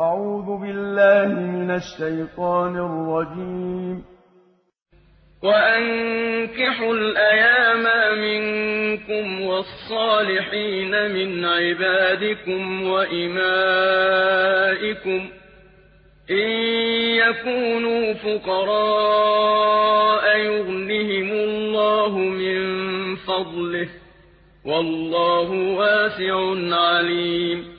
أعوذ بالله من الشيطان الرجيم. وأنكحوا الأيام منكم والصالحين من عبادكم وإمائكم. إن يكونوا فقراء يغنهم الله من فضله. والله واسع عليم.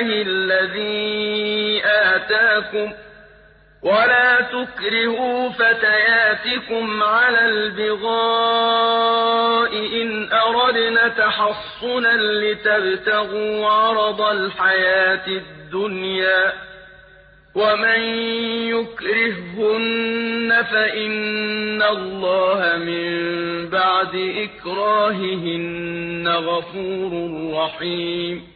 الَّذِي آتَاكُمْ ۚ وَلَا تُكْرِهُوا فَتَيَاتِكُمْ عَلَى الْبِغَاءِ إِنْ أَرَدْنَ تَحَصُّنًا لِّتَبْتَغُوا عَرَضَ الْحَيَاةِ الدُّنْيَا ۚ وَمَن يُكْرِههُّنَّ فَإِنَّ اللَّهَ مِن بَعْدِ إِكْرَاهِهِنَّ غَفُورٌ رَّحِيمٌ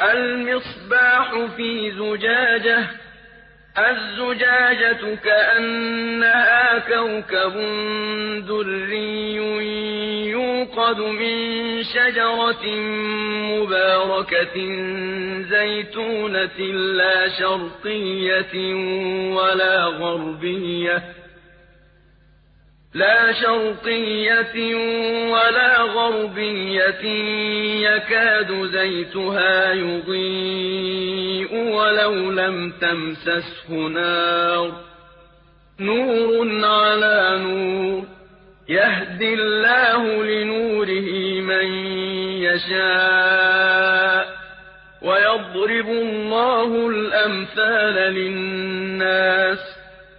الْمِصْبَاحُ فِي زُجَاجَةٍ ۖ الزُّجَاجَةُ كَأَنَّهَا كَوْكَبٌ دُرِّيٌّ يُوقَدُ مِن شَجَرَةٍ مُّبَارَكَةٍ زَيْتُونَةٍ لَّا شَرْقِيَّةٍ وَلَا غَرْبِيَّةٍ. لا شرقية ولا غربية يكاد زيتها يضيء ولو لم تمسسه نار. نور على نور يهدي الله لنوره من يشاء ويضرب الله الأمثال للناس